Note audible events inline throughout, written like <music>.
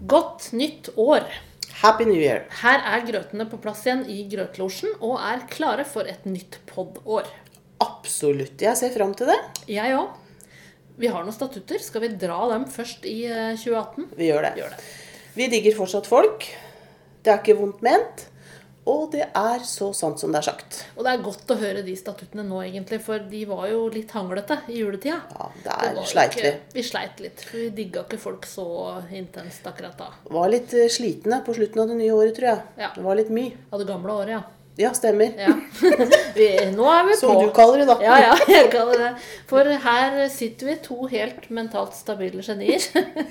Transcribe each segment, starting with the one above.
Godt nytt år! Happy New Year. Her er grøtene på plass igjen i Grøtlosjen og er klare for et nytt pod-år. Absolutt. Jeg ser fram til det. Jeg òg. Vi har noen statutter. Skal vi dra dem først i eh, 2018? Vi gjør det. Gjør det. Vi digger fortsatt folk. Det er ikke vondt ment. Og det er så sant som det er sagt. Og det er godt å høre de statuttene nå, egentlig, for de var jo litt hanglete i juletida. Ja, det sleit ikke- Vi sleit litt. for Vi digga ikke folk så intenst akkurat da. Var litt eh, slitne på slutten av det nye året, tror jeg. Ja. Det var litt mye. Av det gamle året, ja. Ja, stemmer. ja. <laughs> Vi, nå er vi Som på. du kaller det, da. Ja, ja, jeg kaller det. For her sitter vi to helt mentalt stabile genier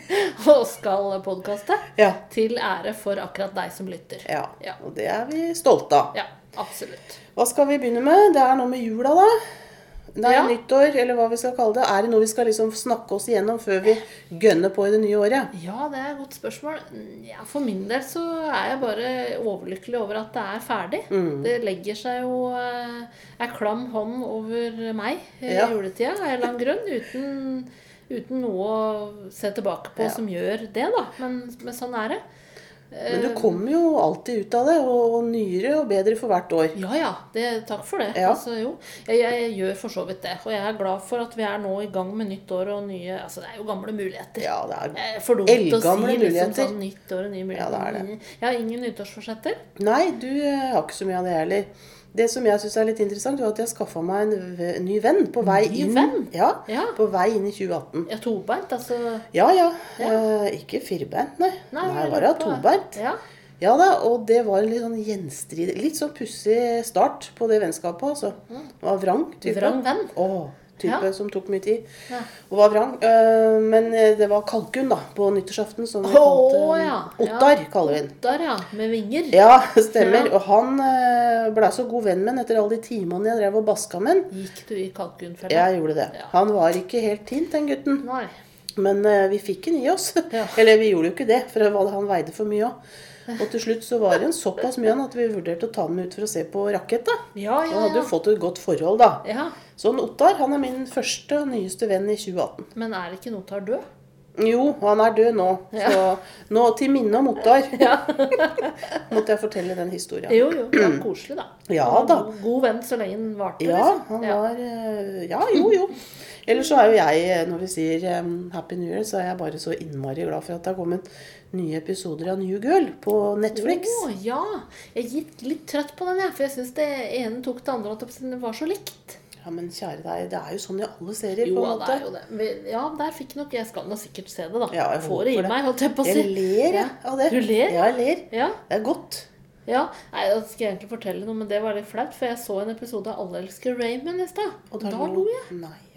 <laughs> og skal podkaste. Ja. Til ære for akkurat deg som lytter. ja. Ja. Og det er vi stolte av. Ja, absolutt. Hva skal vi begynne med? Det er noe med jula, da. Det er Ja. nyttår, eller hva vi skal kalle det. Er det noe vi skal liksom snakke oss igjennom før vi gønner på i det nye året? Ja, det er et godt spørsmål. Ja, for min del så er jeg bare overlykkelig over at det er ferdig. Mm. Det legger seg jo eh, ei klam hånd over meg eh, i Ja. juletida av en eller annen grunn. Uten, uten noe å se tilbake på som gjør det, da. Men, men sånn er det. Men du kommer jo alltid ut av det, og, nyere og bedre for hvert år. Ja ja, det, takk for det. Ja. Altså, jo, jeg, jeg gjør for så vidt det. Og jeg er glad for at vi er nå i gang med nytt år og nye Altså, det er jo gamle muligheter. Ja, det er er for dumt å si liksom sånn nytt år og nye muligheter. Ja, det er det. Jeg har ingen nyttårsforsetter. Nei, du eh, har ikke så mye av det heller. Det som jeg syns er litt interessant, var at jeg skaffa meg en ny venn på vei Ny inn venn? Ja, Ja. på vei inn i 2018. Ja, tobeint, altså. Ja ja. Eh, ikke firbeint, nei. Nei, Nei, lurer på- tobeint. Ja. Ja da, og det var en litt sånn gjenstridig Litt sånn pussig start på det vennskapet, altså. Det var vrang type. Vrang venn. Åh, type Ja. som tok mye tid. Ja. Og var vrang. Eh, men eh, det var kalkun, da, på nyttårsaften, som vi kalte oh, ja. Ottar, kaller vi den. Ottar, ja. Med vinger. Ja, <laughs> stemmer. Og han uh, blei så god venn med den etter alle de timene jeg drev og baska med den. Gikk du i kalkunfella? Jeg gjorde det. Han var ikke helt tint, den gutten. Nei. Men eh, vi fikk den i oss. <laughs> Eller vi gjorde jo ikke det, for han veide for mye òg. Og til slutt så var det en såpass mye han at vi vurderte å ta den ut for å se på rakett. da. Ja, ja, ja, hadde ja. jo fått et godt forhold, da. ja. Så Ottar han er min første og nyeste venn i 2018. Men er ikke Notar død? Jo, han er død nå. Ja. Så nå til minne om Ottar <laughs> Ja. <laughs> måtte jeg fortelle den historien. Jo, jo. Det var koselig, da. <clears throat> Ja da. God, god venn så lenge den varte. Ja, liksom. han var eh, Ja, jo, jo. Ellers så er jo jeg, eh, når vi sier um, Happy New Year, så er jeg bare så innmari glad for at det har kommet nye episoder av New Girl på Netflix. Å, ja. Jeg gikk litt trøtt på den, jeg. For jeg syns det ene tok det andre. At det var så likt. Ja, men kjære deg, det er jo sånn i alle serier, Jo, på en måte. det er jo det. Ja, der fikk nok Jeg skal nå sikkert se det, da. Ja, jeg Får det i meg, holdt jeg på å si. Jeg ler jeg, av det. Du ler? Ja, jeg ler. Ja. Det er godt. ja. Nei, da skal jeg egentlig fortelle noe, men det var litt flaut. For jeg så en episode av Alle elsker Raymond i stad. Og Da lo jeg. Nei, ja,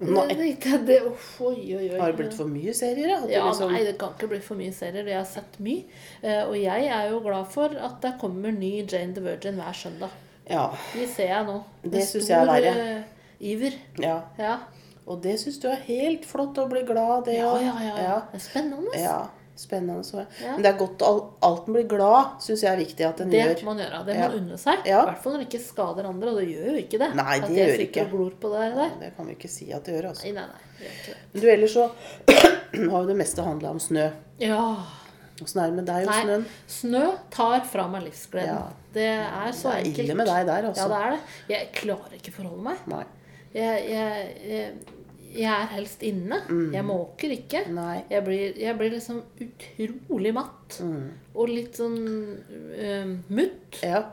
nei. Tenkte, det, oh, oi, oi, oi. Har det blitt for mye serier? Ja, liksom- nei, det kan ikke bli for mye serier. Jeg har sett mye. Eh, og jeg er jo glad for at det kommer ny Jane the Virgin hver søndag. ja. De ser jeg nå. Det, Det synes jeg er verre. eh, iver. ja. Ja. Og det syns du er helt flott å bli glad av, det Ja, òg. ja, ja. Ja. Det er spennende. Ja, spennende. Så. Ja. Men det er godt al- alt en blir glad, syns jeg er viktig at Det gjør. må man gjøre. Det må man unne seg. I hvert fall når det ikke skader andre, og det gjør jo ikke det. Nei, At det jeg gjør sitter ikke. og glor på det der. Det kan vi ikke si at det gjør. altså. Nei, nei, nei. Det det. Men du, ellers så <clears throat> har jo det meste handla om snø. Ja. Åssen er det med deg og snøen? snø tar fra meg livsgleden. Ja. Det er så Det er ille med deg der, altså. Ja, det er det. Jeg klarer ikke forholde meg. Nei. Jeg, jeg, jeg, jeg er helst inne. Jeg måker ikke. Mm. Jeg blir, jeg blir liksom utrolig matt. Mm. Og litt sånn uh, mutt. Ja.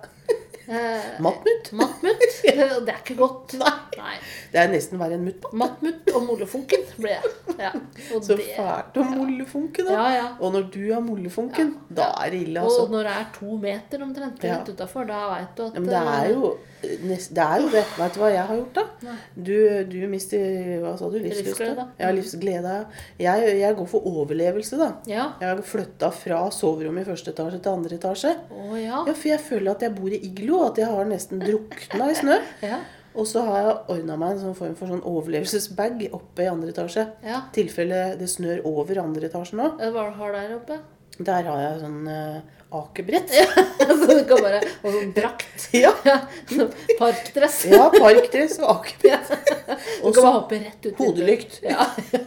Eh, Mattmutt? Mattmutt. <laughs> Det er ikke godt. Nei. Nei. Det er nesten verre enn mutt. Mattmutt og mollefunken ble jeg. Ja. Og Så det- fælt å mollefunke, da. Ja, ja. Og når du har mollefunken, da er det ille, Og altså. når det er to meter omtrent Ja. utafor, da veit du at men det er jo det. er jo det. Vet du hva jeg har gjort, da? Du, du mister Hva sa du? Livsglede. Ja, livsglede. Jeg, jeg går for overlevelse, da. Ja. Jeg har flytta fra soverommet i første etasje til andre etasje. Å ja. Ja, For jeg føler at jeg bor i iglo, at jeg har nesten drukna i snø. <laughs> Ja. Og så har jeg ordna meg en sånn form for sånn overlevelsesbag oppe i andre etasje. ja. Tilfelle det snør over andre etasje nå. Hva har du der oppe? Der har jeg sånn uh, akebrett. <laughs> Så du kan bare Og sånn drakt. <laughs> Ja. Ja. sånn Parkdress. ja, parkdress og akebrett. Du Og kan bare hoppe rett ut. hodelykt. Ja, ja.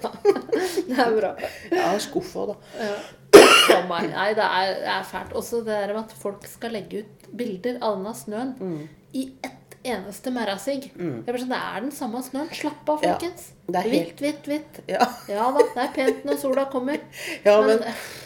Det er bra. Jeg har skuffa, da. Ja. Meg. Nei, det er, det er fælt. Også det der med at folk skal legge ut bilder av denne snøen Mm. i ett eneste merrasig. Jeg blir sånn, Det er den samme snøen. Slapp av, Ja, folkens. det er helt- Hvitt, hvitt, hvitt. Ja. <laughs> Ja da, det er pent når sola kommer. <laughs> Ja, Men-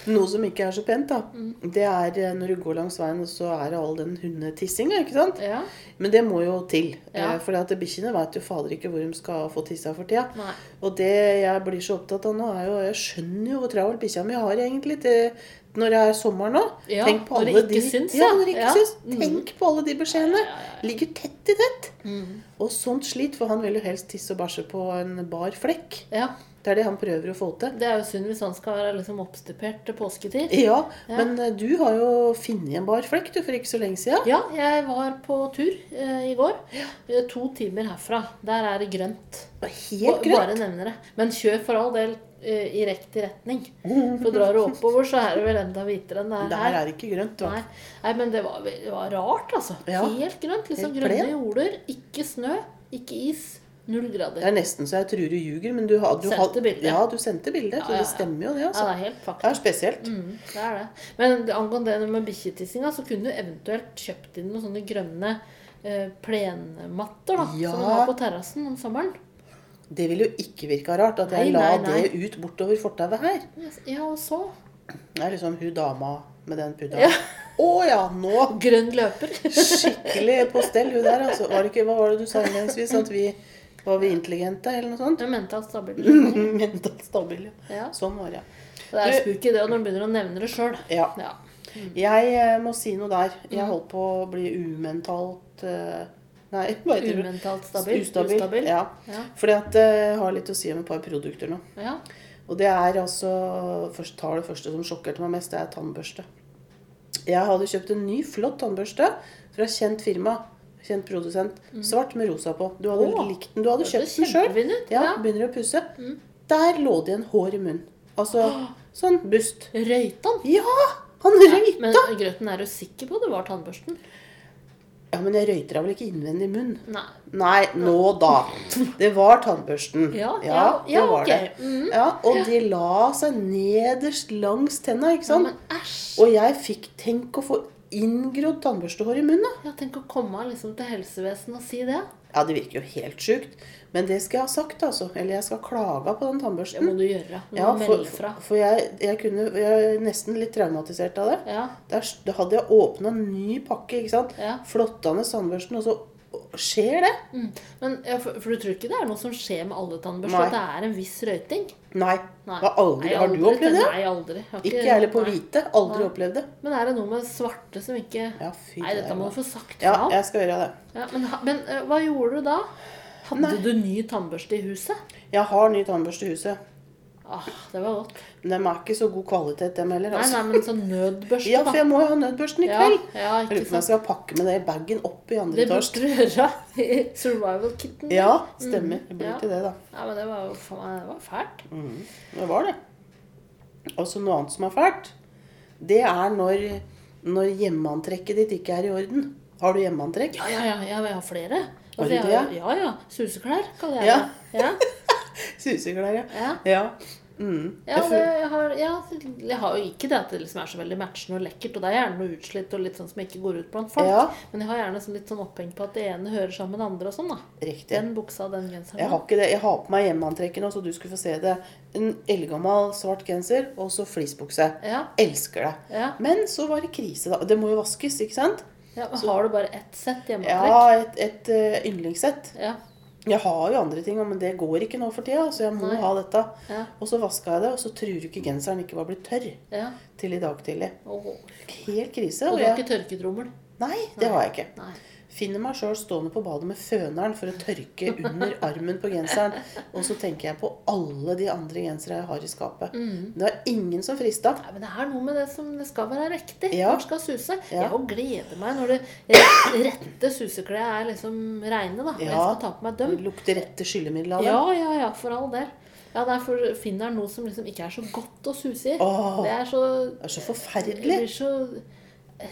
men noe som ikke er så pent, da, det er eh, når du går langs veien, og så er det all den hundetissinga, ikke sant? Ja. Men det må jo til. Ja. Ja. For bikkjene veit jo fader ikke hvor de skal få tissa for tida. Nei. Og det jeg blir så opptatt av nå, er jo Jeg skjønner jo hvor travel bikkja mi har egentlig til når det er sommer nå. Ja, Tenk på alle de, syns, ja. Når det ikke Ja. syns. Mm. På alle de beskjedene. Ligger tett i tett. Mm. Og sånt slit, for han vil jo helst tisse og bæsje på en bar flekk. ja. Det er det han prøver å få til. Det er jo synd hvis han skal være liksom oppstupert til påsketid. Ja, Ja. men eh, du har jo funnet en bar flekk du for ikke så lenge siden. Ja, jeg var på tur eh, i går. Ja. To timer herfra. Der er det grønt. Helt grønt? Bare nevner det. Men kjør for all del eh, i riktig retning. <laughs> For drar du oppover, så er det vel enda hvitere enn det er Der her. er det ikke grønt. Nei, Da. Nei, men det var, det var rart, altså. Ja. Helt grønt. Liksom Helt grønne jorder. Ikke snø, ikke is. Null grader. Det er nesten så jeg tror du ljuger, men du, ha, du Sendte had- bilde. Ja, du sendte bilde, Ja, så ja, det stemmer jo det. Altså. Ja, det er helt Det er spesielt. Mm, det er det. Men angående det med bikkjetissinga, så kunne du eventuelt kjøpt inn noen sånne grønne eh, plenmatter da, Ja. som du har på terrassen om sommeren. Det ville jo ikke virka rart at jeg Nei, la nei, nei. det ut bortover fortauet her. Ja, og så Det er liksom hun dama med den pudda. Ja. Å ja, nå! grønn løper. Skikkelig på stell, hun der. Altså. Var det ikke, hva var det du sa innledningsvis? At vi var vi intelligente, eller noe sånt? Er mentalt stabil. <laughs> Mentalt stabile. Ja. Sånn var det. Det er spooky det når du begynner å nevne det sjøl. Ja. Ja. Jeg eh, må si noe der. Mm. Jeg holdt på å bli umentalt eh, Nei, <laughs> hva heter? Umentalt stabil. Ustabil. Ustabil. Ja. Ja. Fordi at eh, jeg har litt å si om et par produkter nå. ja. Og det er altså Først tar det første som sjokkerte meg mest, det er tannbørste. Jeg hadde kjøpt en ny, flott tannbørste fra kjent firma. Kjent produsent. Svart med rosa på. Du hadde Mm. Åh, likt den. Du hadde kjøpt den sjøl. Ja, ja. Mm. begynner å pusse. Der lå det en hår i munnen. Altså sånn bust. Røytan. Ja! Han røyta! Men Grøten, er du sikker på det var tannbørsten? Ja, men jeg røyter da vel ikke innvendig munn? Nei. Nei, nå da. <laughs> Det var tannbørsten. Ja, ja, det var okay. det. Mm. Ja, og de la seg nederst langs tenna, ikke Ja, sant? men æsj. Og jeg fikk tenk å få inngrodd tannbørstehår i munnen. Ja, tenk å komme liksom til helsevesenet og si det. Ja, det virker jo helt sjukt. Men det skal jeg ha sagt, altså. Eller jeg skal klage på den tannbørsten. Det må du gjøre. Du må Ja, for, melde fra. for jeg, jeg, kunne, jeg er nesten litt traumatisert av det. Ja. Der, da hadde jeg åpna en ny pakke, ikke sant. Ja. Flottende tannbørsten, og så skjer det. Mm. Men, ja, for, for du tror ikke det er noe som skjer med alle tannbørster? Det er en viss røyting? Nei. Nei. Aldri, Nei, har du opplevd det? Nei, aldri. Jeg har Ikke jeg heller på nei. hvite. Aldri opplevd det. Men er det noe med svarte som ikke Ja, fy Nei, dette det må du få sagt Ja, fra om. jeg skal gjøre det. Ja, men, men eh, hva gjorde du da? Hadde du ny tannbørste i huset? Jeg har ny tannbørste i huset. Ah, det var godt. Men de er ikke så god kvalitet, dem heller. Nei, Altså. nei, men sånn nødbørste, Ja, for jeg må jo ha nødbørsten i Ja, kveld. ja, Jeg ikke lurer på om jeg skal pakke med det i bagen opp i andre Det burde du gjøre i survival-kitten. Ja, stemmer. Det blir Ja. til det, da. Ja, men det var jo det var fælt. Mm, Det var det. Og så noe annet som er fælt, det er når, når hjemmeantrekket ditt ikke er i orden. Har du hjemmeantrekk? Ja, ja, ja, ja, jeg har flere. Har du det, ja? Ja, ja. Suseklær kaller jeg Ja. det. Ja. <laughs> Suseklær, ja. Ja. Ja. Mm. Ja, det, jeg, har, ja, jeg har jo ikke det at det liksom er så veldig matchende og lekkert. Og det er gjerne noe utslitt og litt sånn som ikke går ut blant folk. Ja. Men jeg har gjerne sånn litt sånn oppheng på at det ene hører sammen med det andre og sånn, da. Riktig. Den buksa og den genseren. Jeg har ikke det. Jeg har på meg hjemmeantrekket nå, så du skulle få se det. En eldgammel svart genser og så fleecebukse. Ja. Elsker det. Ja. Men så var det krise, da. Det må jo vaskes, ikke sant? ja, men Har du bare ett sett hjemmeantrekk? Ja, et, et uh, yndlingssett. Ja. Jeg har jo andre ting, men det går ikke nå for tida, så jeg må Nei. ha dette. Ja. Og så vaska jeg det, og så tror du ikke genseren ikke var blitt tørr ja. til i dag tidlig. Oh. Helt krise. Og Og du har jeg, ikke tørketrommel? nei, det har jeg ikke. Nei. Finner meg sjøl stående på badet med føneren for å tørke under armen på genseren. Og så tenker jeg på alle de andre gensere jeg har i skapet. Mm. Det er ingen som frista. Nei, men det er noe med det som det skal være riktig. Ja. Det skal suse. Ja. Jeg gleder meg når det rette suseklærne er liksom reine, da. Ja. jeg skal ta på meg dem. Det lukter rette skyllemiddel av det. Ja, ja, ja, for all del. Ja, derfor finner jeg noe som liksom ikke er så godt å suse i. Åh. Det er så Det er så Det forferdelig. blir så,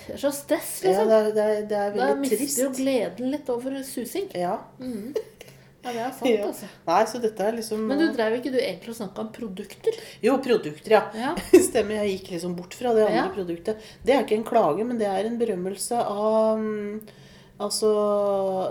det så stress, Ja, liksom. det er, det er, det er da veldig mister trist. jo gleden litt over susing. Ja. Mm. Ja, det er sant, <laughs> Ja. altså. Nei, så dette er liksom Men du drev ikke du egentlig og snakka om produkter? Jo, produkter, ja. Ja. <laughs> Stemmer, jeg gikk liksom bort fra det andre Ja. produktet. Det er ikke en klage, men det er en berømmelse av Altså,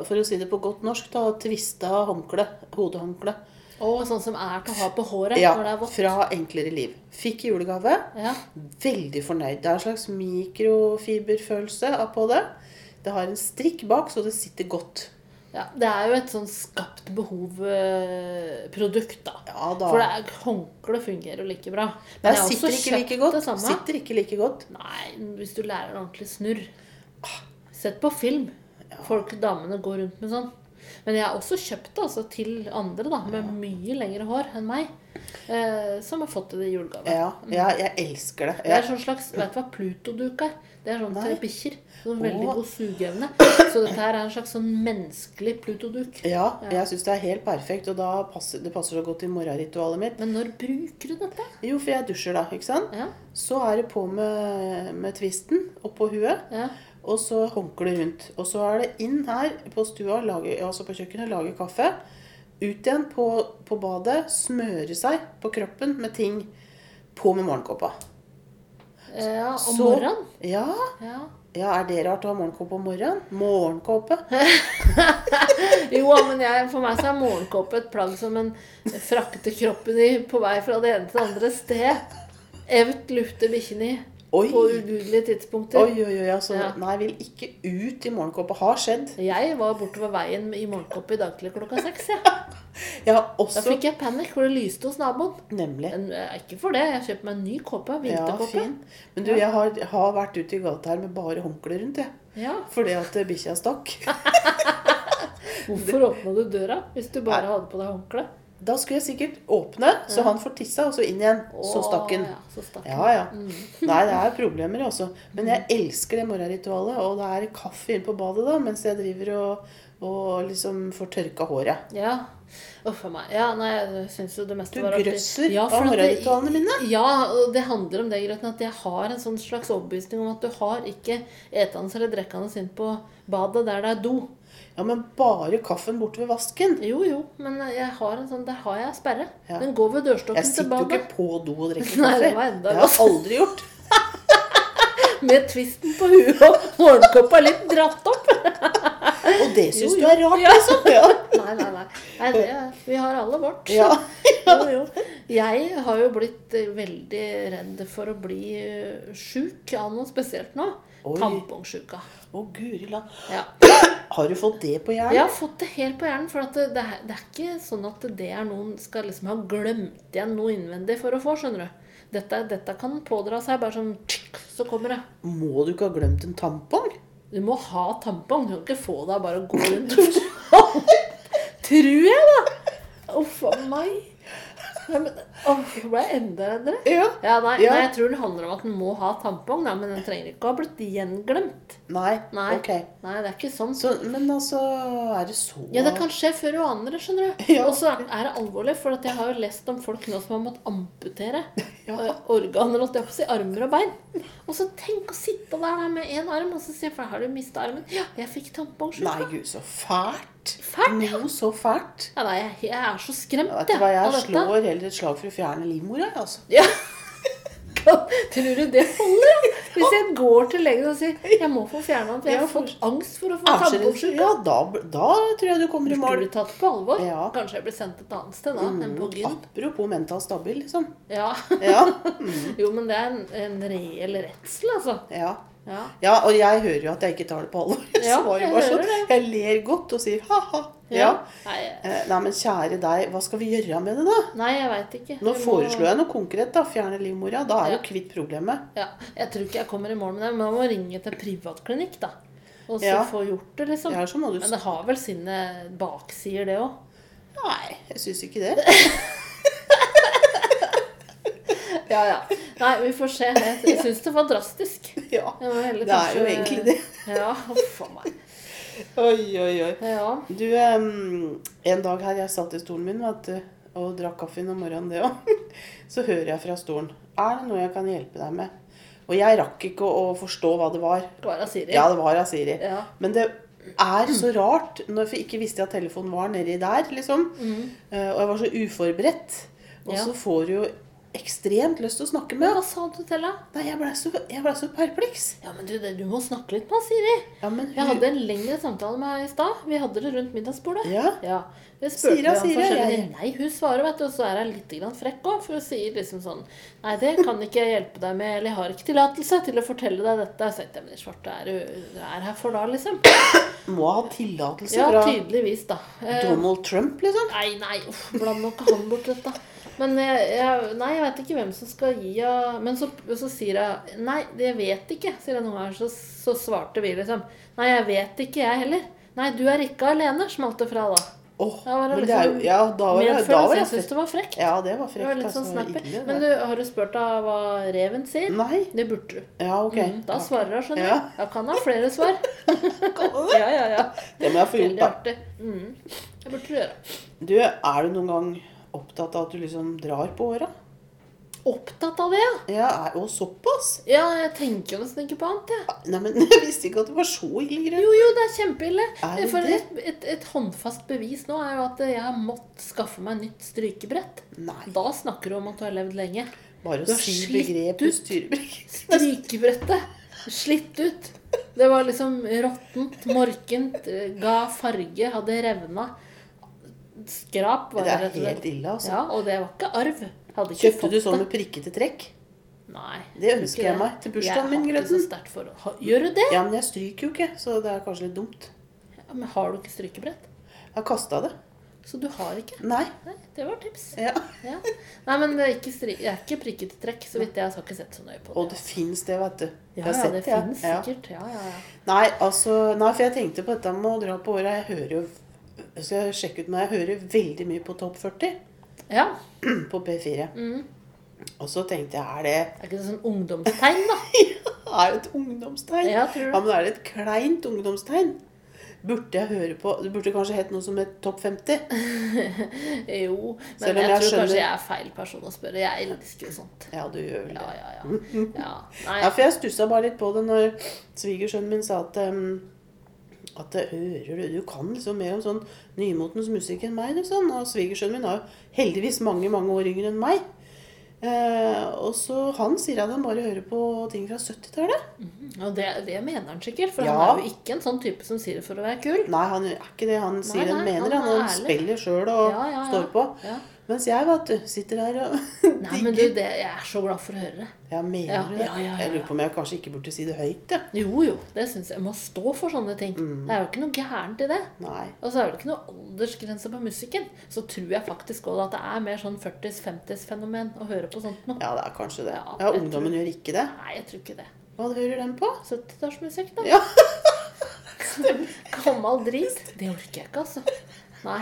for å si det på godt norsk, da, tvista håndkle. Hodehåndkle. Og sånn som er til å ha på håret Ja, når det er vått. fra Enklere liv. Fikk julegave. Ja. Veldig fornøyd. Det er en slags mikrofiberfølelse på det. Det har en strikk bak, så det sitter godt. ja. Det er jo et sånn skapt behov-produkt, da. Ja da. For det håndkle fungerer jo like bra. Men jeg har sitter også ikke like kjøpt godt. Det samme. Sitter ikke like godt. Nei, hvis du lærer ordentlig snurr. Sett på film. Folk, damene går rundt med sånn. Men jeg har også kjøpt det altså, til andre da, med mye lengre hår enn meg. Eh, som har fått det i julegave. Ja, ja jeg elsker det. Det er sånn slags, Vet du hva plutoduk er? Det er sånn til bikkjer. Sånn veldig god sugeevne. Så dette her er en slags sånn menneskelig plutoduk. ja, jeg syns det er helt perfekt, og da passer, det passer så godt i morgenritualet mitt. Men når bruker du dette? Jo, for jeg dusjer da, ikke sant? Ja, Så er det på med, med tvisten oppå huet, ja. Og så håndkle rundt. Og så er det inn her på stua, lage, altså på kjøkkenet, lage kaffe. Ut igjen på, på badet, smøre seg på kroppen med ting. På med morgenkåpa. ja om Så- morgenen? Ja, Ja. ja, er det rart å ha morgenkåpe om morgenen? Morgenkåpe? <laughs> Jo, men jeg, for meg så er morgenkåpe et plagg som en frakter kroppen i på vei fra det ene til det andre sted. Evt lufter bikkjene i Oi. på ugudelige tidspunkter. Oi, oi, oi. Altså, Ja. Nei, jeg vil ikke ut i morgenkåpa. Har skjedd. Jeg var bortover veien i morgenkåpe i dag til klokka seks. Ja. <laughs> også... Da fikk jeg panikk, for det lyste hos naboen. Nemlig. Men eh, ikke for det. Jeg kjøpte meg en ny kåpe. Ja, Vinterkåpe. fin. Men du, jeg har, har vært ute i gata her med bare håndkle rundt, jeg. Ja. Fordi at eh, bikkja stakk. <laughs> Hvorfor <laughs> åpna du døra hvis du bare hadde på deg håndkle? Da skulle jeg sikkert åpne, så han får tissa, og så inn igjen. Så stakk han. Ja, så stakk Ja, ja. Nei, det er problemer, altså. Men jeg elsker det morgenritualet. Og det er kaffe inne på badet da, mens jeg driver og, og liksom får tørka håret. Ja. Uff a meg. Ja, nei, jeg syns jo det meste Du var artig. grøsser Ja, av morgenritualene mine. Ja, og det handler om det, Grøten, at jeg har en sånn slags overbevisning om at du har ikke etende eller drekkende inn på badet der det er do. Ja, men bare kaffen borte ved vasken. Jo, jo, men jeg har en sånn, der har jeg sperre. Ja. Den går ved dørstokken Jeg sitter jo ikke på do og drikker <laughs> Nei, det var enda Det har jeg aldri gjort. <laughs> Med tvisten på huet og morgenkåpa litt dratt opp. <laughs> Og det syns du er rart, Ja. liksom? Ja. Nei, nei, nei. nei det, vi har alle vårt. ja. Jo, jo. Jeg har jo blitt veldig redd for å bli eh, sjuk av noe spesielt nå. Tampongsjuka. Å, guri land. Ja. <clears throat> Har du fått det på hjernen? Jeg har fått det helt på hjernen. For at det, det, er, det er ikke sånn at det er noen skal liksom ha glemt igjen noe innvendig for å få, skjønner du. Dette, dette kan pådra seg bare sånn tsk, Så kommer det. Må du ikke ha glemt en tampong? Du må ha tampong. Du kan ikke få deg bare å gå <laughs> rundt. Tror jeg, da. Uff a meg. Nei, men, åh, jeg ble enda reddere. Ja. Ja, nei, Ja. nei, jeg tror det handler om at den må ha tampong, da, men den trenger ikke å ha blitt gjenglemt. Nei. Nei. Ok. Nei, det er ikke sånn. Så, men altså, er det så Ja, det kan skje før du aner det, skjønner du. Ja. Og så er det alvorlig, for jeg har jo lest om folk nå som har måttet amputere <laughs> Ja. eh, organer, holdt jeg på å si, armer og bein. Og så tenk å sitte der med én arm, og så si for har du mista armen. Ja, jeg fikk tampong. Nei, gud, så fælt. Fælt, ja. Noe så fælt. Ja, nei, jeg, jeg er så skremt, Vet du hva, jeg slår heller et slag for fjerne livmora, jeg, altså. Ja. <laughs> Tror du det holder? Ja? Hvis jeg går til legen og sier jeg må få fjerna den, for jeg har fått angst for å få redd- Ja, da, da tror jeg du kommer i mål. du tatt på alvor. Ja. Kanskje jeg blir sendt et annet sted da, gyn. Apropos mental stabil, liksom. Ja. Ja. <laughs> Jo, men det er en, en reell redsel, altså. ja. Ja. Ja, og jeg hører jo at jeg ikke tar det på alvor. <laughs> Jeg hører sånn. Jeg ler godt og sier ha-ha. Ja. Ja. Nei, Eh, Nei, men kjære deg, hva skal vi gjøre med det, da? nei, jeg vet ikke. Nå må- foreslår jeg noe konkret, da. Fjerne livmora. Da er Ja. jo kvitt problemet. Ja, Jeg tror ikke jeg kommer i mål med det, men jeg må ringe til privatklinikk, da. Og så Ja. få gjort det, liksom. Ja, så må du Men det har vel sine baksider, det òg. Nei, jeg syns ikke det. <laughs> Ja, ja. Nei, vi får se. Jeg, <laughs> syns det var drastisk. Ja. Det er jo egentlig det. Ja, for a meg. <laughs> Oi, oi, oi. Ja. Du, en dag her jeg satt i stolen min vet du, og drakk kaffe om morgenen, det òg, <laughs> så hører jeg fra stolen Er det noe jeg kan hjelpe deg med? Og jeg rakk ikke å, forstå hva det var. Det var det Siri? Ja, det var av Siri. Ja. Men det er så rart når jeg ikke visste at telefonen var nedi der, liksom. Eh, Og jeg var så uforberedt. Og Ja. så får du jo ekstremt lyst til å snakke med hva sa du til henne? Nei, jeg blei så, jeg ble så perpleks. Ja, men du, du må snakke litt med Siri. Ja, men Jeg hadde en lengre samtale med henne i stad. Vi hadde det rundt middagsbordet. Ja. Ja, spurte Sira, Sira, jeg- Nei, hun svarer, vet du, og så er hun litt grann frekk òg. For hun sier liksom sånn Nei, det kan ikke jeg hjelpe deg med, eller jeg har ikke tillatelse til å fortelle deg dette. Så jeg tenkte, men svarte er du du er her for da, liksom. Må ha tillatelse Ja, fra tydeligvis, da. Eh, Donald Trump, liksom. Nei, nei, uff, bland nok han bort dette. Men jeg, jeg, nei, jeg vet ikke hvem som skal gi av Men så, så sier hun Nei, jeg vet ikke, sier hun noen ganger. Så, så svarte vi liksom Nei, jeg vet ikke, jeg heller. Nei, du er ikke alene, smalt det fra da. Åh, var det er liksom Ja, da var jeg, da var Jeg jeg syns det var frekt. Ja, det var frekt. Det var litt sånn Altså, snappy. ille, Men du, har du spurt henne hva reven sier? Nei. Det burde du. Ja, ok. Mm, da svarer hun, skjønner du. Ja. Jeg kan ha flere svar. <laughs> Kan du det? Ja, ja, ja. Det må jeg få gjort, da. Mm. Det burde du gjøre. Du, er du noen gang opptatt av at du liksom drar på åra? Opptatt av det, ja. Ja, og såpass? Ja, jeg tenker jo nesten ikke på annet, jeg. Nei, men <laughs> jeg visste ikke at det var så ille greit. Jo, jo, det er kjempeille. Er det For et, et, et håndfast bevis nå er jo at jeg har måttet skaffe meg nytt strykebrett. Nei, Da snakker du om at du har levd lenge. bare å si begrepet styrebrett. <laughs> Strykebrettet. Slitt ut. Det var liksom råttent, morkent, ga farge, hadde revna. Skrap var Det det er rett og slett. helt ille, altså. Ja, og det var ikke arv. Hadde ikke Kjøpte du sånn det. med prikkete trekk? Nei. Det ønsker jeg meg til bursdagen min, Jeg har ikke så Grøten. sterkt forhold. Gjør du det? Ja, men jeg stryker jo ikke, så det er kanskje litt dumt. Ja, men har du ikke strykebrett? Jeg har kasta det. Så du har ikke? Nei. Nei, det var tips. Ja. Ja. Nei, men det er ikke, stri det er ikke prikkete trekk, så vidt jeg har ikke sett så nøye på det. Og det fins det, vet du. Ja, ja, sett det fins sikkert. Ja, ja, ja. Nei, altså Nei, for jeg tenkte på dette med å dra på åra. Jeg hører jo Jeg skal sjekke ut, men jeg hører veldig mye på Topp 40 ja. <clears throat> på P4. Mm. Og så tenkte jeg, er det, Er ikke det sånn ungdomstegn, da? <laughs> er det et ungdomstegn? Ja, tror du. Ja, men er det et kleint ungdomstegn? Burde jeg høre på Det burde kanskje hett noe som het Topp 50? <laughs> Jo, men jeg, jeg tror skjønner- kanskje jeg er feil person å spørre. Jeg elsker jo sånt. Ja, du gjør vel Ja, det. ja, ja. <laughs> ja. Ja, for jeg stussa bare litt på det når svigersønnen min sa at um, at det, hører du, du kan liksom mer om sånn nymotens musikk enn meg. Liksom. Og svigersønnen min er jo heldigvis mange mange år yngre enn meg. Eh, og så han sier at han bare hører på ting fra 70-tallet. og det, det mener han sikkert, for Ja. han er jo ikke en sånn type som sier det for å være kul. Nei, han er ikke det han sier han nei, mener. han Han, han spiller sjøl og Ja, ja, ja. står på. Mens jeg, vet du, sitter her og <laughs> Nei, men du, det, jeg er så glad for å høre det. Ja, mener Ja, du det? ja, Jeg lurer på om jeg kanskje ikke burde si det høyt, ja. Jo, jo, det syns jeg. Jeg må stå for sånne ting. Mm. Det er jo ikke noe gærent i det. Nei. Og så er det ikke noe aldersgrense på musikken. Så tror jeg faktisk òg at det er mer sånn 40s-50s-fenomen å høre på sånt noe. Ja, det er kanskje det. Ja, Ja, ungdommen Ungdommen gjør ikke det. Nei, jeg tror ikke det. Hva hører den på? 70-tallsmusikk, da. Ja. <laughs> Gammel drit. Det orker jeg ikke, altså. Nei.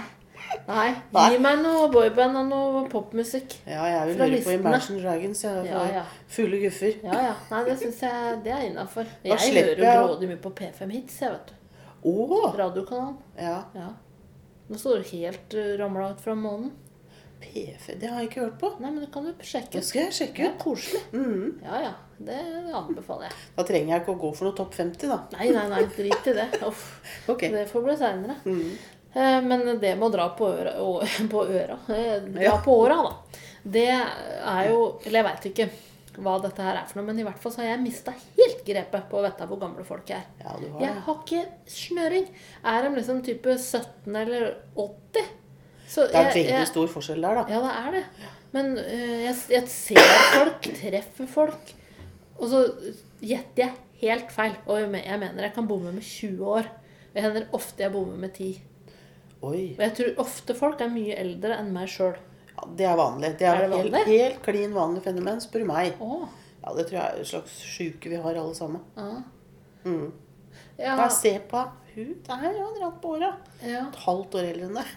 Nei. Nei. Gi meg noe boyband og noe popmusikk. Ja, jeg vil høre på. Imagine Dragons. Jeg Ja, ja. fulle guffer. Ja, ja. Nei, det syns jeg det er innafor. Jeg hører jeg grådig mye på P5 Hits, jeg, vet du. Oh. Radiokanalen. Ja. Ja. Nå står det helt uh, ramla ut fra månen. P5 det har jeg ikke hørt på. Nei, men det kan du sjekke. Det skal jeg sjekke ut. koselig. Mm. Ja, ja. Det anbefaler jeg. Da trenger jeg ikke å gå for noe topp 50, da. Nei, nei, nei, drit i det. Uff. <laughs> Okay. Det får bli seinere. Mhm. Men det med å dra på øra, <laughs> på øra eh, Dra Ja. på åra, da. Det er jo Eller jeg veit ikke hva dette her er for noe, men i hvert fall så har jeg mista helt grepet på å vite hvor gamle folk er. Ja, du har Jeg det. har ikke snøring. Er de liksom type 17 eller 80? Så Det er jeg- veldig jeg- stor forskjell der, da. Ja, det er det. Men uh, jeg, jeg ser folk, treffer folk, og så gjetter jeg helt feil. Og jeg mener jeg kan bomme med 20 år. Det hender ofte jeg bommer med 10. Oi. Og jeg tror ofte folk er mye eldre enn meg sjøl. Ja, det er vanlig. Det er, Er det helt, vanlig? helt klin vanlig fenomen, spør meg. Oh. Ja, det tror jeg er en slags sjuke vi har alle sammen. Ja. Mm. Ja, Da, se på hun der har dratt på åra. ja. Et halvt år eldre enn deg.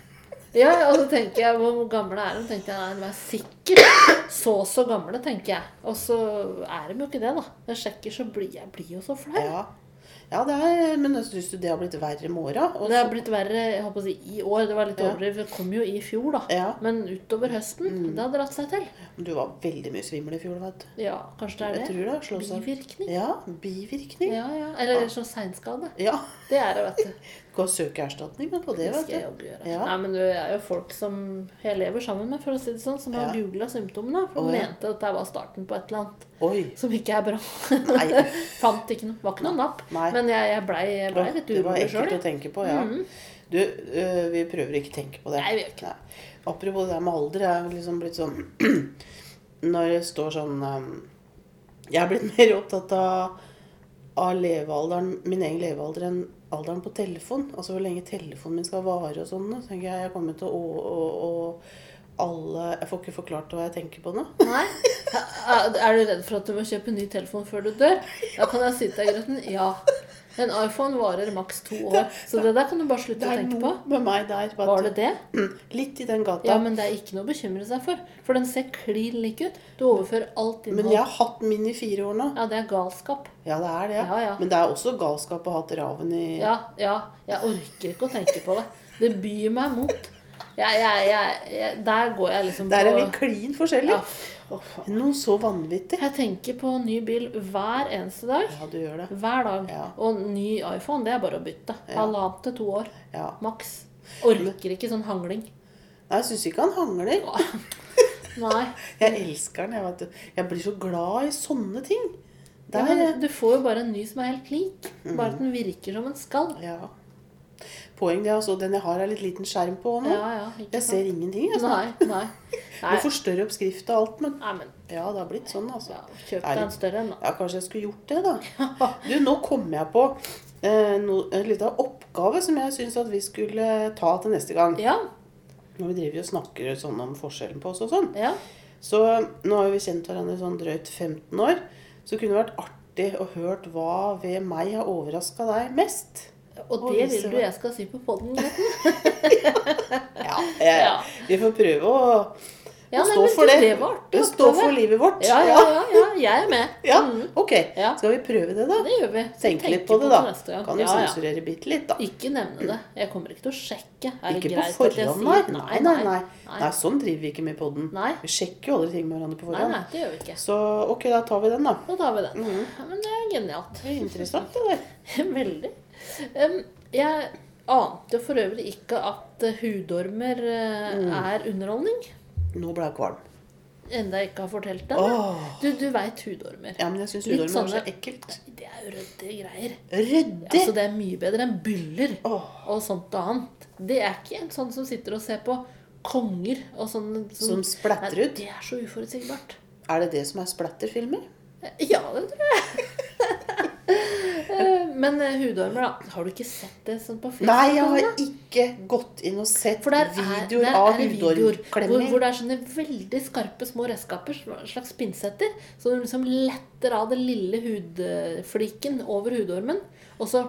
ja, og så tenker jeg hvor gamle er de? tenkte jeg, Nei, de er sikkert så og så gamle, tenker jeg. Og så er de jo ikke det, da. Når jeg sjekker, så blir jeg blir jo så flau. Ja. Ja, det er Men syns du det har blitt verre med åra? Det har blitt verre jeg håper å si, i år. Det var litt Ja. Det kom jo i fjor, da. Ja. Men utover høsten, det har dratt seg til. Du var veldig mye svimmel i fjor, vet du. Ja, kanskje det er Jeg det. tror det Bivirkning. Ja, bivirkning. Ja, ja. Eller sånn seinskade. Ja. Det er det, vet du. <laughs> Kan søke erstatning på det, Det vet skal jeg gjøre. Ja. Nei, men det er jo folk som jeg lever sammen med, for å si det sånn, som har Ja. googla symptomene. For de ja. mente at det var starten på et eller annet Oi. som ikke er bra. Nei. <laughs> Fant ikke noe. Var ikke noe napp. Nei. Men jeg, jeg blei ble litt Det var ekkelt sjøl. å tenke på, ja. Du, øh, vi prøver ikke å tenke på det. Nei, vi gjør ikke Nei. Apropos det der med alder, jeg er liksom blitt sånn <clears throat> Når det står sånn um, Jeg er blitt <laughs> mer opptatt av, av levealderen, min egen levealder enn alderen på telefon. Altså hvor lenge telefonen min skal vare og sånn. Så tenker jeg jeg kommer til å, å, å alle Jeg får ikke forklart hva jeg tenker på nå. Nei? Er du redd for at du må kjøpe ny telefon før du dør? Da kan jeg si til deg, Grøten, ja. En iPhone varer maks to år. Så det der kan du bare slutte å er tenke på. noe med meg der. Var det det? Litt i den gata. Ja, men det er ikke noe å bekymre seg for. For den ser klin lik ut. Du overfører alt Men jeg har hatt min i fire år nå. Ja, det er galskap. Ja, det er det. Ja, ja. Men det er også galskap å ha hatt raven i Ja, ja. Jeg orker ikke å tenke på det. Det byr meg mot. Jeg, jeg, jeg, der går jeg liksom på Der er vi klin forskjellige. ja, faen. Noe så vanvittig. Jeg tenker på ny bil hver eneste dag. Ja, du gjør det. Hver dag. Ja. Og ny iPhone, det er bare å bytte. Ja. Halvannet til to år. Ja. Maks. Orker ikke sånn hangling. Nei, jeg syns ikke han hangler. <laughs> Nei. Jeg elsker den. Jeg, vet jeg blir så glad i sånne ting. Ja, men du får jo bare en ny som er helt lik. Bare at den virker som en skal. ja. Poeng det, altså. Den jeg har, er litt liten skjerm på nå. Ja, ja. Jeg sant? ser ingenting. Jeg, Nei, nei. nei. <laughs> Du får større opp skrift og alt, men nei men ja, det har blitt sånn, altså. ja, kjøp deg en større en, da. Ja, kanskje jeg skulle gjort det, da. <laughs> Du, nå kom jeg på eh, no, en liten oppgave som jeg syns at vi skulle ta til neste gang. Ja. Når vi driver og snakker sånn om forskjellen på oss og sånn. ja. Så nå har vi kjent hverandre sånn drøyt 15 år. Så kunne det vært artig å hørt hva ved meg har overraska deg mest. Og det vil du jeg skal si på poden. <laughs> Ja, Ja. Vi får prøve å, Ja, å nei, stå men for det. det var artig stå for livet vårt. Ja, ja, ja, ja. Jeg er med. Ja, Mm. Ok, skal vi prøve det, da? Det gjør vi. Tenke Tenk litt på det, da. Kan du sensurere bitte litt, da. Ikke nevne det. Jeg kommer ikke til å sjekke. Er Ikke på forhånd, nei. Nei, nei, nei. Nei, sånn driver vi ikke med podden. Vi sjekker jo aldri ting med hverandre på Nei, forhånd. nei, det gjør vi ikke. Så ok, da tar vi den, da. Da tar vi den. Mhm. Men det er genialt. Det er interessant, det der. <laughs> Veldig. Jeg ante for øvrig ikke at eh, hudormer eh, Mm. er underholdning. Nå ble jeg kvalm. Enda jeg ikke har fortalt det. oh. Du, du veit hudormer. Ja, men jeg syns hudormer sånne, er så ekkelt. Det er jo rødde greier. Ryddig! Altså, det er mye bedre enn byller oh. og sånt annet. Det er ikke en sånn som sitter og ser på konger og sånn Som splatter ut? Det er så uforutsigbart. Er det det som er splatterfilmer? Ja, det tror jeg. <laughs> <laughs> Men eh, hudormer, da. Har du ikke sett det sånn på Facebook? Nei, jeg har ikke gått inn og sett er, videoer der av hudormklemming. hvor, hvor det er sånne veldig skarpe små redskaper, slags pinsetter, du liksom letter av den lille hudfliken over hudormen, og så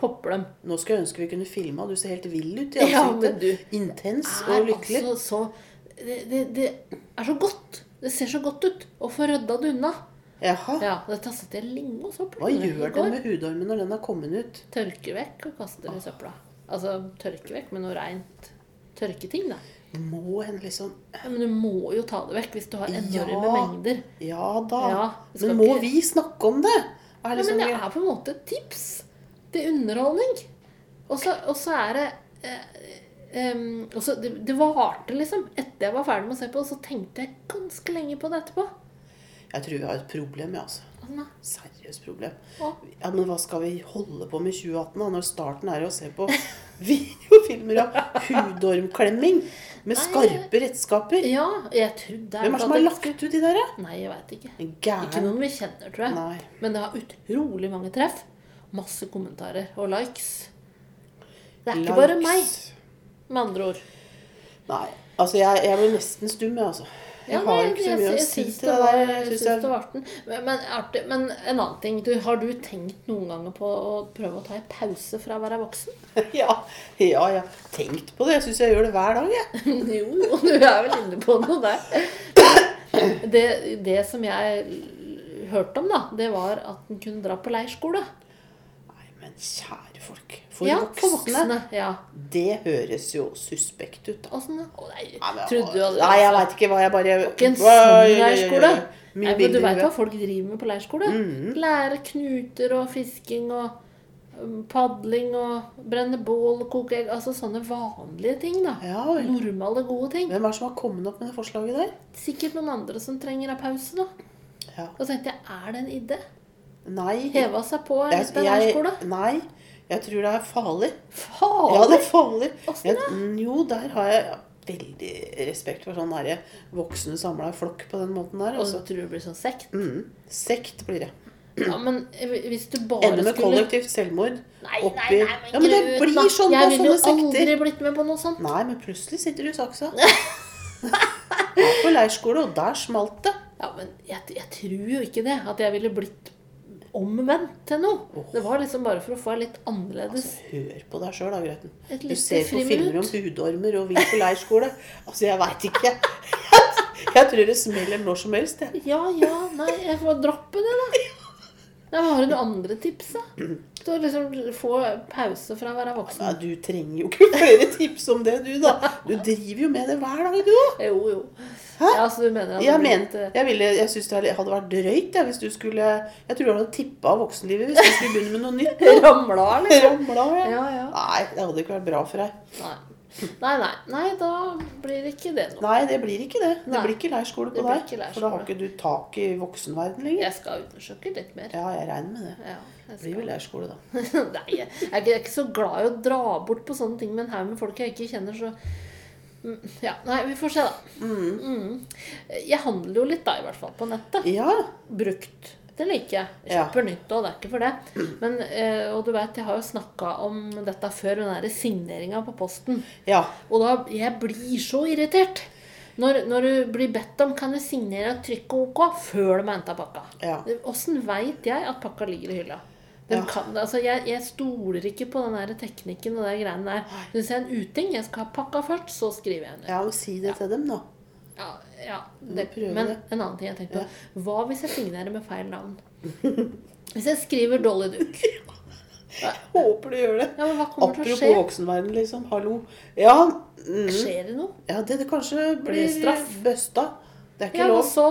popper dem. Nå skulle jeg ønske vi kunne filma. Du ser helt vill ut i <laughs> Ja, ansiktet. du Intens og lykkelig. altså så det, det, det er så godt. Det ser så godt ut å få rydda det unna. Jaha. Ja, det tasset jeg lenge og så Hva gjør du med hudormen når den har kommet ut? Tørker vekk og kaster i søpla. Altså tørke vekk med noe reint tørketing, da. Må en liksom Ja, men du må jo ta det vekk hvis du har enorme Ja. mengder. Ja da. Ja, men må ikke- vi snakke om det? Er Ja, liksom men det er på en måte et tips. Det er underholdning. Og så, er det eh, Um, og så det, det varte, liksom. Etter jeg var ferdig med å se på så tenkte jeg ganske lenge på det etterpå. Jeg tror vi har et problem, ja, altså. Seriøst problem. Ja, Men hva skal vi holde på med i 2018, da? Når starten er å se på <laughs> videofilmer av hudormklemming med skarpe redskaper? Ja, jeg trodde Hvem er det som har lagt ut de der, da? Nei, jeg veit ikke. Gæren. Ikke noen vi kjenner, tror jeg. Nei. Men det har utrolig mange treff. Masse kommentarer og likes. Det er ikke bare meg, med andre ord. Nei. Altså, jeg, jeg blir nesten stum, jeg, altså. Jeg har ikke så mye å si til det der. Jeg syns det var artig. Men, men, en annen ting. Du, har du tenkt noen ganger på å prøve å ta en pause fra å være voksen? <laughs> Ja, ja, jeg har tenkt på det. Jeg syns jeg gjør det hver dag, jeg. <laughs> jo, du er vel inne på noe der. Det, det som jeg hørte om, da, det var at en kunne dra på leirskole. Men kjære folk. For, ja, voksne, voksne. Ja. Det høres jo suspekt ut, da. Åssen da? Nei, Nei, jeg veit ikke hva jeg bare Ikke en sånn leirskole. Nei, men du veit hva folk driver med på leirskole? Mhm. Lære knuter og fisking og padling og brenne bål koke egg. Altså sånne vanlige ting, da. Ja. Normale, gode ting. Hvem er det som har kommet opp med det forslaget der? Sikkert noen andre som trenger en pause, da. Ja. Og så tenkte jeg, er det en idé? Nei. Heva seg på en leirskole? nei. Jeg tror det er farlig. Farlig! Ja, det er farlig. Jeg, mm, jo, der har jeg veldig respekt for sånn derre voksne samla flokk på den måten der. Og så Altså. tror det blir sånn sekt? Mm. Sekt blir det. Ja, men hvis du bare Ender med skulle kollektivt selvmord. Nei, nei, oppi- nei, men, Ja, men det blir sånne sekter. Jeg ville jo aldri blitt med på noe sånt. Nei, men plutselig sitter du i saksa. <laughs> På leirskole, og der smalt det. Ja, men jeg, jeg tror jo ikke det. At jeg ville blitt omvendt til noe. Det var liksom bare for å få det litt annerledes Altså, Hør på deg sjøl, da, Grøten. Du ser på filmer om budormer og vil på leirskole. Altså, jeg veit ikke. <laughs> Jeg, tror det smeller når som helst, jeg. Ja, ja, nei, jeg får droppe det, da. <laughs> Nei, Har du noen andre tips, da? Til å liksom få pause fra å være Nei, Ja, du trenger jo ikke <laughs> flere tips om det, du, da. Du driver jo med det hver dag, du òg. Jo, jo. Hæ? Ja, så du mener at Jeg, men, litt, eh, jeg, ville, jeg syns det hadde vært drøyt ja, hvis du skulle Jeg tror du hadde tippa av voksenlivet hvis du skulle begynne med noe nytt. <laughs> ramla liksom? Ramla, ja. Ja, ja. Nei, det hadde ikke vært bra for deg. Nei. Nei, nei, nei, da blir det ikke det nå. Nei, det blir ikke det. Det Nei. blir ikke leirskole på deg. For da har ikke du tak i voksenverden lenger. Jeg skal undersøke litt mer. Ja, jeg regner med det. Ja, blir vel leirskole, da. <laughs> Nei, jeg er ikke, jeg er ikke så glad i å dra bort på sånne ting med en haug med folk jeg ikke kjenner, så Ja, nei, vi får se, da. Mm. Jeg handler jo litt, da, i hvert fall, på nettet. Ja. Brukt. Det liker jeg. Kjøper Ja. nytt òg, det er ikke for det. Men, eh, og du vet, jeg har jo snakka om dette før, den derre signeringa på posten. Ja. Og da Jeg blir så irritert. Når, når du blir bedt om kan du signere og trykke OK før de har henta pakka. Ja. Åssen veit jeg at pakka ligger i hylla? Ja. kan, altså jeg, jeg stoler ikke på den der teknikken og de greiene der. Hvis jeg er en uting, jeg skal ha pakka først, så skriver jeg ned. ja, og si det til dem, da. Ja, ja, det, men det. en annen ting jeg tenkte på. Hva hvis jeg signerer med feil navn? <laughs> Hvis jeg skriver Dolly Duck, Håper du gjør det. ja, men hva kommer til å Apropos skje? voksenverden, liksom. Hallo. Ja, mm, Skjer det noe? ja det, det kanskje Blir straff? Bøsta. Det er ikke Ja, og så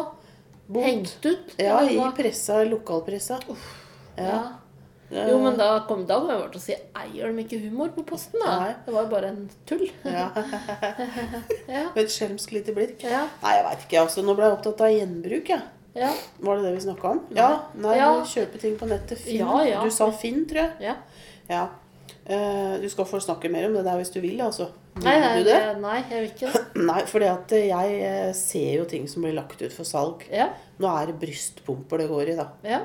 hengt ut? Ja, i pressa, lokalpressa. Ja. Jo, men da kom da kommer jeg til å si Eier de ikke humor på posten, da? Nei. Det var jo bare en tull. Ja. <laughs> Ja. Et skjelmsk lite blikk. Ja. Nei, jeg veit ikke. Altså, nå ble jeg opptatt av gjenbruk, jeg. Ja. Var det det vi snakka om? Ja. Nei, Ja. kjøpe ting på nettet. Finn. Ja, ja. Du sa Finn, tror jeg. ja. Ja. Eh, du skal få snakke mer om det der hvis du vil, altså. Vil Nei, nei, du det? nei, jeg vil ikke det. <clears throat> Nei, fordi at jeg eh, ser jo ting som blir lagt ut for salg. Ja. Nå er det brystpumper det går i, da. Ja.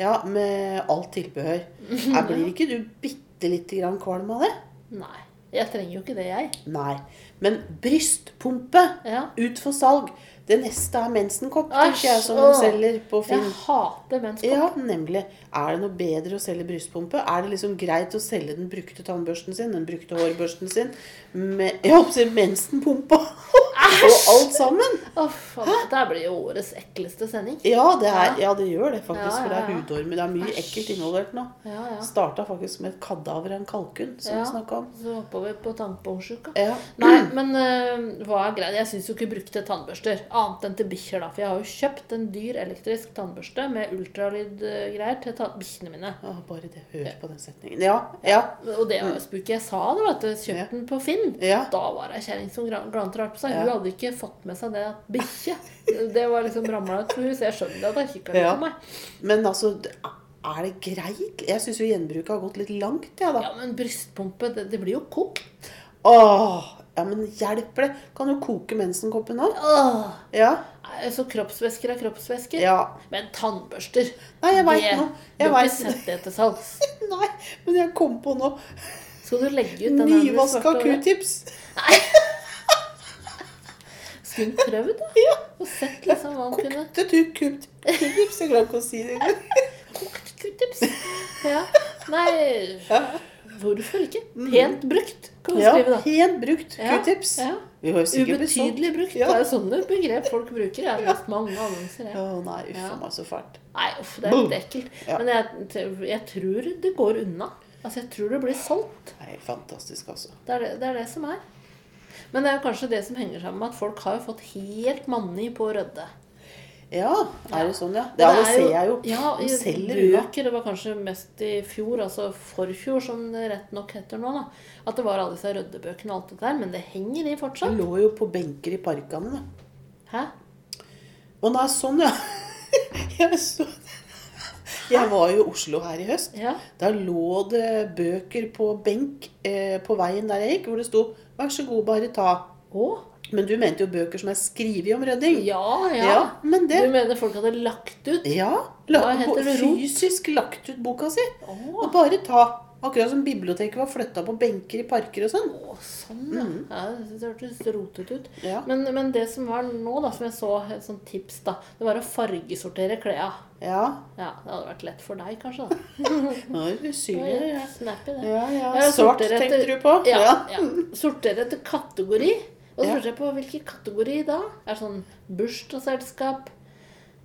Ja, med alt tilbehør. Jeg blir <laughs> ikke du bitte lite grann kvalm av det? Nei. Jeg trenger jo ikke det, jeg. Nei. Men brystpumpe Ja. ut for salg. Det neste er mensenkopp, tenker jeg, som man selger på Finn. Jeg hater menskopp. Ja, nemlig. Er det noe bedre å selge brystpumpe? Er det liksom greit å selge den brukte tannbørsten sin, den brukte hårbørsten sin, med si mensenpumpa og alt sammen? Å, faen, Dette blir jo årets ekleste sending. Ja, det, er, ja, det gjør det faktisk, for det er ja, ja. hudormer. Det er mye ekkelt involvert nå. Ja, ja. Starta faktisk med et kadaver av en kalkun, som Ja. vi snakka om. Så hopper vi på tannpåsjuka. Ja. Nei, men øh, hva er greit? Jeg syns jo ikke brukte tannbørster. Annet enn til bikkjer, da. For jeg har jo kjøpt en dyr elektrisk tannbørste med ultralydgreier til bikkjene mine. ja, bare det. Hør på den setningen. Ja, ja. Og det spooky. Jeg sa det, at jeg Kjøpte den på Finn. Ja. Da var det ei kjerring som glante rart på seg. Hun hadde ikke fått med seg det at bikkje Det var liksom ramla ut for henne, så jeg skjønner at hun kikka litt på meg. Men altså, er det greit? Jeg syns jo gjenbruket har gått litt langt, Ja, da. Ja, men brystpumpe, det, det blir jo kokt. Åh, ja, men hjelper det? Kan du koke mensenkoppen òg. Ja. Så kroppsvæsker er kroppsvæsker. Ja. Men tannbørster Nei, jeg vet det, nå. Du har ikke sett det til salgs. <laughs> Nei, men jeg kom på nå. Skal du legge ut den Nyvaska q-tips. <laughs> Skulle du prøvd, da? Ja. Og sett liksom hva han kunne Kokte du q-tips? Jeg klarer ikke å si det engang. Kokt q-tips. <laughs> Ja. Nei, Ja. Hvorfor ikke? Pent brukt, kan du Ja, skrive da. Pent brukt Ja, q-tips. Ja. Vi solgt. Ubetydelig brukt. Ja. Det er jo sånne begrep folk bruker. Jeg har lest mange annonser. Å nei, uff Ja. meg, så fælt. Nei, uff, det er litt ekkelt. Ja. Men jeg, jeg tror det går unna. Altså, jeg tror det blir solgt. Det er helt fantastisk, altså. Det er det, det er det som er. Men det er kanskje det som henger sammen med at folk har jo fått helt manni på å rydde. Ja, er det sånn, ja? Ja, det, ser jeg jo. Ja, De i selger bøker. Det var kanskje mest i fjor, altså forfjor, som det rett nok heter nå. da. At det var alle disse røddebøkene og alt det der. Men det henger i fortsatt. lå jo på benker i parkene. da. Hæ? Å nei, sånn, ja. <laughs> Jeg, så... jeg var jo i Oslo her i høst. Ja. Da lå det bøker på benk eh, på veien der jeg gikk, hvor det sto 'Vær så god, bare ta'. Å? Men du mente jo bøker som er skrevet om rydding. Ja, ja. Ja, men det Du mener folk hadde lagt ut? Ja. Lagt, fysisk lagt ut boka si. Å, Og bare ta. Akkurat som biblioteket var flytta på benker i parker og sånn. å, sånn, ja. ja det hørtes rotete ut. Ja. Men, men det som var nå, da, som jeg så et sånt tips, da, det var å fargesortere klærne. Ja. Ja, det hadde vært lett for deg, kanskje. da. <laughs> Nå er du. Ja, snappy, det. ja. ja. Svart tenkte du på? Ja, ja. Sortere etter kategori. Og så lurte jeg på hvilken kategori da? Er det sånn bursdagsselskap?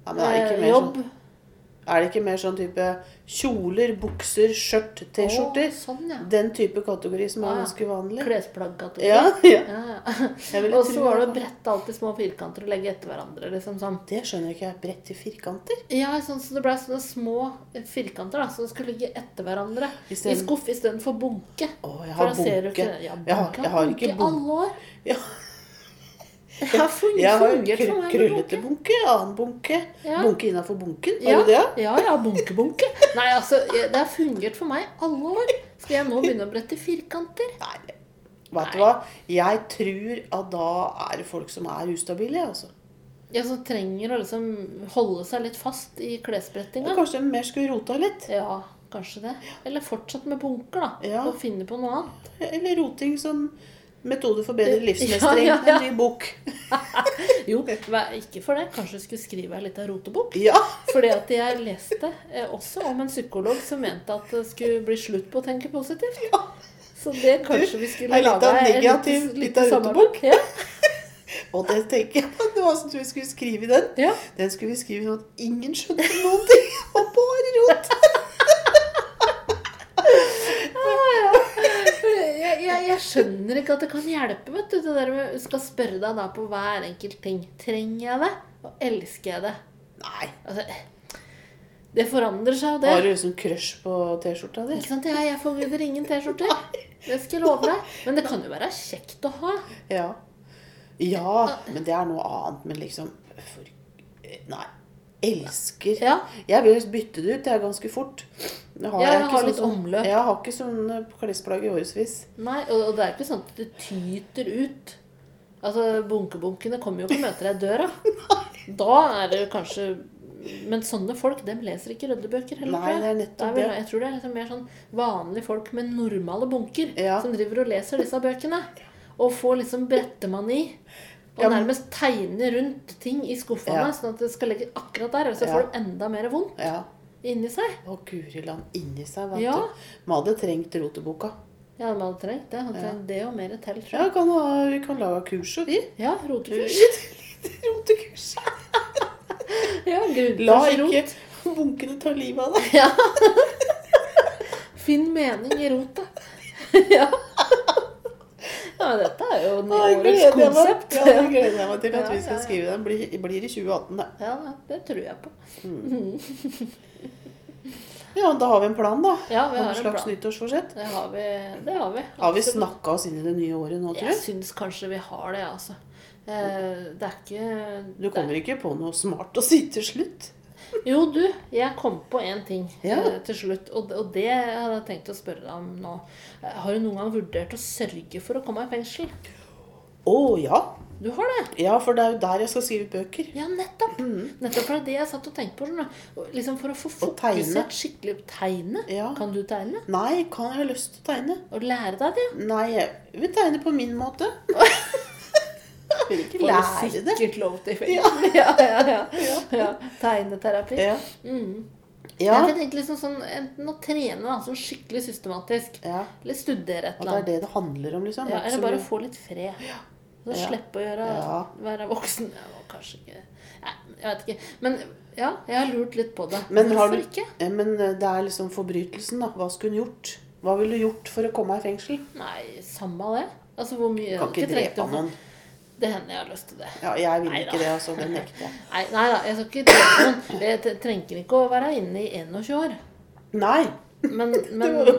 Ja, men er ikke eh, mer jobb? sånn, er det ikke mer sånn type kjoler, bukser, skjørt, T-skjorter? Oh, sånn, ja. Den type kategori som er Ah, ganske vanlig? Klesplaggkategori. Ja, <laughs> ja. Ja. Og så var det å brette i små firkanter og legge etter hverandre. liksom sånn. Det skjønner jeg ikke. Brett i firkanter? Ja, sånn så det ble sånne små firkanter da, som skulle ligge etter hverandre I i stedet- skuff istedenfor bunke. Å, jeg har bunke. ikke- Ja, Jeg har- bunke jeg har ikke bunke i bun- alle år. Ja. Det har fungert, Jeg har fungert for meg krøllete bunke. annen bunke. Ja. Bunke innafor bunken. Har Ja, du det? ja, ja, bunke-bunke. <laughs> Nei, altså, det har fungert for meg alle år. Skal jeg nå begynne å brette firkanter? Nei. Vet du hva? Jeg tror at da er det folk som er ustabile, altså. Ja, så trenger å liksom holde seg litt fast i klesbrettinga. Kanskje de mer skulle rota litt? Ja, kanskje det. Eller fortsatt med bunker, da. Ja. Og finne på noe annet. Eller roting som metode for bedre livsmestring. ja, ja. En ny bok. <laughs> Jo, ikke for det. Kanskje du skulle skrive ei lita rotebok. Ja. Fordi at jeg leste eh, også om en psykolog som mente at det skulle bli slutt på å tenke positivt. Så det kanskje vi skulle ei lage en negativ lita rotebok. Ja. <laughs> Og det tenker jeg på. Det var sånn at vi skulle skrive i den. ja. Den skulle vi skrive sånn at ingen skjønte noen ting. <laughs> oppover bare rot. Jeg, jeg, jeg ikke at det kan hjelpe, vet du. Det der med du skal spørre deg da på hver enkelt ting. Trenger jeg det? Og elsker jeg det? Nei. Altså, det forandrer seg jo, det. Har du liksom crush på T-skjorta di? Ikke sant? Jeg, jeg forguder ingen T-skjorter. Det skal jeg love deg. Men det kan jo være kjekt å ha. Ja. Ja, men det er noe annet. Men liksom for, Nei. Elsker. Ja. Jeg vil bytte det ut. Det er ganske fort. Har Ja, jeg jeg har sånn litt sånn, omløp. Jeg har ikke sånne klesplagg i årevis. Nei, og, og det er ikke sånn at det tyter ut. Altså, Bunkebunkene kommer jo ikke og møter deg i døra. <laughs> Da er det kanskje Men sånne folk dem leser ikke røddebøker heller. Nei, det er nettopp det. Jeg tror det er liksom mer sånn vanlige folk med normale bunker Ja. som driver og leser disse bøkene. Og får liksom brettemani. Og Ja, men- nærmest tegne rundt ting i skuffene, Ja. sånn at det skal ligge akkurat der. Og så Ja. får du enda mer vondt Ja. inni seg. Å, guri land. Inni seg, vet Ja. du. Vi hadde trengt roteboka. Ja, man hadde trengt det. Hadde Ja. trengt det og mer til, tror Ja, jeg. kan ha, vi kan lage kurs og vi. Ja, <laughs> rotekurs. Rotekurs. <laughs> Ja, La ikke bunkene ta livet av deg. <laughs> Ja. Finn mening i rotet. ja. Ja, dette er jo årets meg- konsept. Ja, det gleder jeg meg til at <laughs> Ja, vi skal skrive den. Blir, blir i 2018, det. Ja, det tror jeg på. Ja, da har vi en plan, da. Ja, vi har en slags plan. nyttårsforsett? Det har vi. Det har vi. Har vi snakka oss inn i det nye året nå, tror Jeg Jeg syns kanskje vi har det, altså. Eh, Det er ikke Du kommer ikke på noe smart å si til slutt? Jo, du. Jeg kom på én ting Ja. eh, til slutt. Og, og det hadde jeg tenkt å spørre deg om nå. Eh, Har du noen gang vurdert å sørge for å komme i fengsel? Å ja. Du har det? Ja, for det er jo der jeg skal skrive bøker. Ja, nettopp. Nettopp for det er det jeg satt og tenkte på. Sånn, Liksom For å få fokusert skikkelig Tegne? Ja. Kan du tegne? Nei, kan jeg ha lyst til å tegne? Og lære deg det? Nei, jeg vil tegne på min måte. <laughs> Vil ikke lære det. sikkert lov til fengsel. <laughs> Ja, ja, ja. ja. Tegneterapi. Ja. Mm. Ja. Jeg tenker liksom sånn, Enten å trene da, sånn skikkelig systematisk, ja. eller studere et eller annet. det er det det handler om, liksom. Ja, er eller bare få litt fred. Så Ja. Slippe å gjøre, være voksen. Ja, kanskje ikke Nei, Jeg vet ikke. Men ja, jeg har lurt litt på det. Men har Hvorfor du- ikke? Men eh, det er liksom forbrytelsen, da. Hva skulle hun gjort? Hva ville du gjort for å komme i fengsel? Nei, samme det. Altså, hvor mye Kan ikke ikke drepe noen. Det hender jeg har lyst til det. Ja, jeg vil Neida. ikke det, altså. Det nekter jeg. <laughs> Nei, nei da, jeg skal ikke noen. Jeg trenger ikke å være inne i 21 år. Nei. Men, <laughs> Det var jo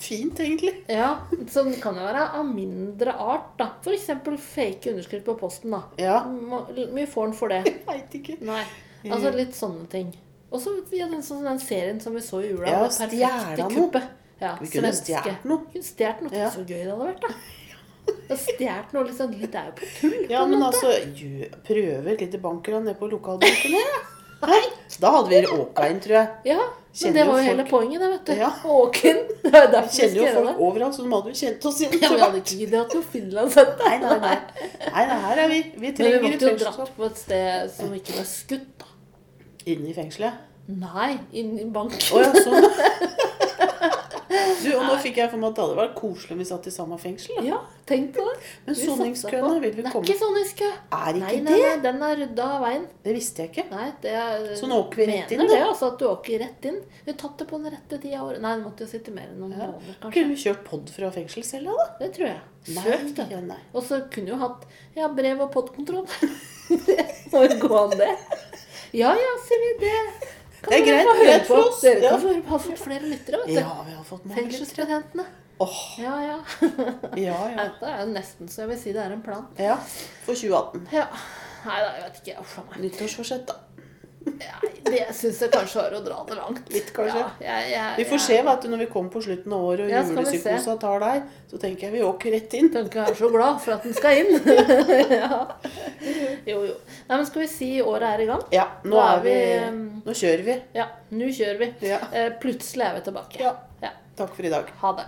fint, egentlig. ja, Sånn kan jo være av mindre art, da. F.eks. fake underskrift på posten, da. Ja. Mye får en for det. <laughs> Jeg veit ikke. Nei. Altså litt sånne ting. Og så ja, den, sånn, den serien som vi så i jula. Ja, Stjerna noe. Ja, Vi kunne stjålet noe. Vi kunne Stjålet noe. Ja. Så gøy det hadde vært, da. Det Stjålet noe liksom Det er jo på tull. Ja, men måte. altså prøver Prøve et lite bankran nede på lokalbanken. Nei. Da hadde vi åka inn, tror jeg. Ja, men det var jo folk- hele poenget, det, vet du. Ja. Åken. <laughs> Det er derfor vi Kjenner jo folk det. overalt, så de hadde jo kjent oss igjen. Ja, vi hadde ikke giddet at noe Finland sett. Nei, nei, nei. Nei, nei, her er vi. Vi trenger Men vi måtte jo dratt på et sted som ikke ble skutt, da. Inne i fengselet. Nei, inn i banken. Oh, ja, sånn. <laughs> Du, og nå fikk jeg for meg at det hadde vært koselig om vi satt i samme fengsel. Da. Ja, tenk på det. Men Vi soningskøene vil vi komme Det er komme. ikke soningskø. Er ikke Nei, nei, det? nei, den er rydda av veien. Det visste jeg ikke. Nei, det er, Så nå åker vi rett inn, da? mener det, altså, at du åker rett inn. Vi har tatt det på den rette tida året. Nei, du måtte jo sitte mer enn noen Ja. måneder, Kunne vi kjørt pod fra fengselscella, da? Det tror jeg. Søkt, det. ja. Og så kunne jo hatt ja, brev- og podkontroll. Når <laughs> går an, det. <laughs> Ja ja, sier vi det. Kan Det er greit, høre greit for på. oss, Dere ja. kan. Har fått flere lyttere, vet du. Ja, vi har fått mange. Fengselsbetjentene. Åh, Ja ja. <laughs> ja, ja. Dette er nesten så jeg vil si det er en plan. Ja, for 2018. Ja. Nei da, jeg vet ikke. Uff a meg. Nyttårsforsett, da. Nei, det syns jeg kanskje var å dra det langt. Litt, kanskje. Ja, jeg, jeg, Vi får jeg- se vet du, når vi kommer på slutten av året og Ja, julepsykosa tar deg. Så tenker jeg vi åker rett inn. Tenker jeg er så glad for at den skal inn. <laughs> ja. Jo, jo. Nei, men skal vi si året er i gang? Ja, nå nå, vi um, Nå kjører vi. Ja, nå kjører vi. Ja. Eh, plutselig er vi tilbake. Ja. ja. Takk for i dag. Ha det.